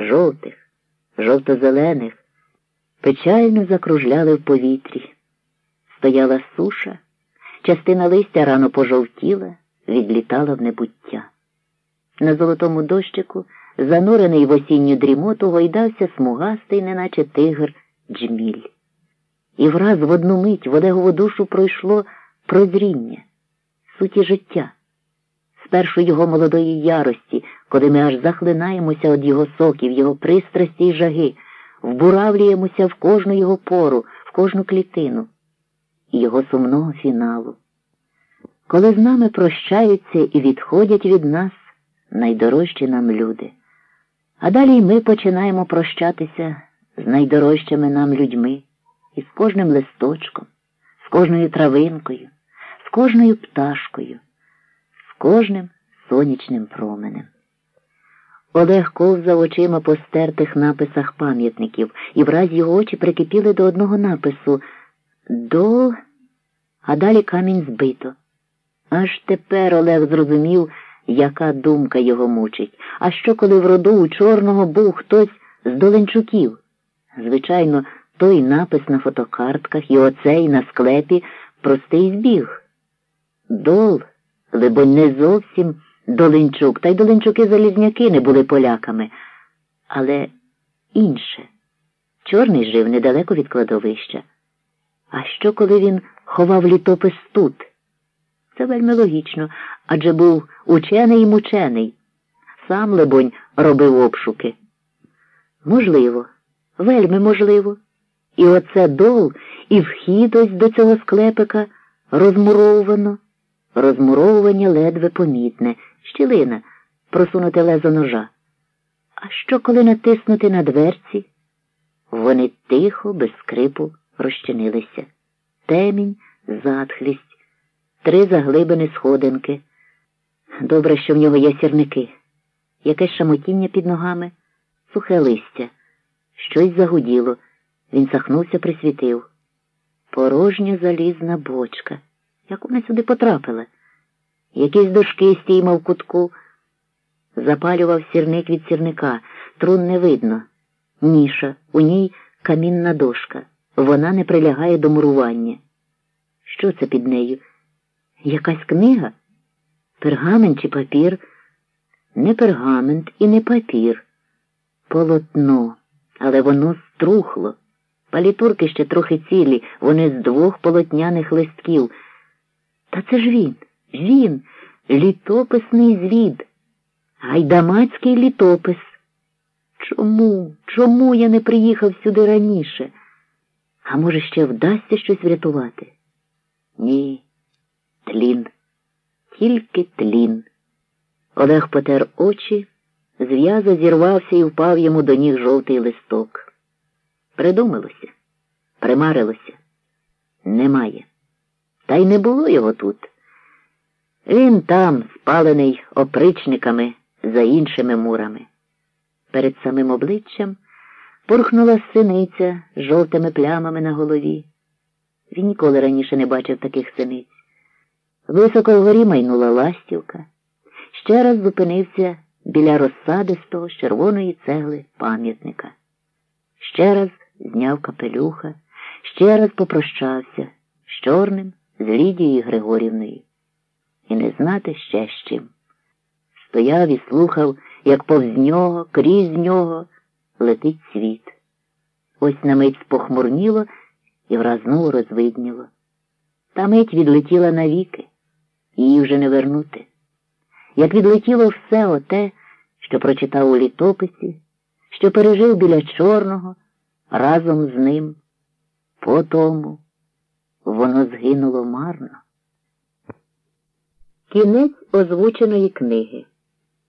жовтих, жовто-зелених, печально закружляли в повітрі. Стояла суша, частина листя рано пожовтіла, відлітала в небуття. На золотому дощику, занурений в осінню дрімоту, гойдався смугастий, неначе тигр, джміль. І враз в одну мить в Олегову душу пройшло прозріння, суті життя. Спершу його молодої ярості, коли ми аж захлинаємося від його соків, його пристрасті й жаги, вбуравлюємося в кожну його пору, в кожну клітину, і його сумного фіналу. Коли з нами прощаються і відходять від нас найдорожчі нам люди. А далі ми починаємо прощатися з найдорожчими нам людьми, і з кожним листочком, з кожною травинкою, з кожною пташкою, з кожним сонячним променем. Олег ковзав очима по стертих написах пам'ятників, і враз його очі прикипіли до одного напису до, а далі камінь збито. Аж тепер Олег зрозумів, яка думка його мучить. А що, коли в роду у чорного був хтось з Доленчуків? Звичайно, той напис на фотокартках і оцей на склепі простий збіг. Дол, либонь, не зовсім Доленчук, та й Доленчуки залізняки не були поляками, але інше. Чорний жив недалеко від кладовища. А що, коли він ховав літопис тут? Це вельми логічно, адже був учений і мучений. Сам, лебонь, робив обшуки. Можливо, вельми можливо. І оце дол, і вхід ось до цього склепика розмуровано, розмуровування ледве помітне, щілина, просунути лезо ножа. А що, коли натиснути на дверці? Вони тихо, без скрипу розчинилися. Темінь, затхлість три заглибини сходинки. Добре, що в нього є сірники, якесь шамотіння під ногами, сухе листя. Щось загуділо. Він сахнувся, присвітив. Порожня залізна бочка. Як вона сюди потрапила? Якісь дошки стійма в кутку. Запалював сірник від сірника. Трун не видно. Ніша, у ній камінна дошка. Вона не прилягає до мурування. Що це під нею? Якась книга? Пергамент чи папір? Не пергамент і не папір. Полотно, але воно струхло. Палітурки ще трохи цілі, вони з двох полотняних листків. Та це ж він, він, літописний звід, гайдамацький літопис. Чому, чому я не приїхав сюди раніше? А може, ще вдасться щось врятувати? Ні. Тлін, тільки тлін. Олег потер очі, зв'яза зірвався і впав йому до ніг жовтий листок. Придумалося, примарилося. Немає. Та й не було його тут. Він там, спалений опричниками за іншими мурами. Перед самим обличчям пурхнула синиця з жовтими плямами на голові. Він ніколи раніше не бачив таких синиць. Високо вгорі майнула ластівка, ще раз зупинився біля розсадистого з червоної цегли пам'ятника. Ще раз зняв капелюха, ще раз попрощався з чорним, з Лідією Григорівною. І не знати ще з чим. Стояв і слухав, як повз нього, крізь нього летить світ. Ось на мить спохмурніло і враз розвидніло. Та мить відлетіла навіки її вже не вернути. Як відлетіло все оте, що прочитав у літописі, що пережив біля чорного, разом з ним, по тому воно згинуло марно. Кінець озвученої книги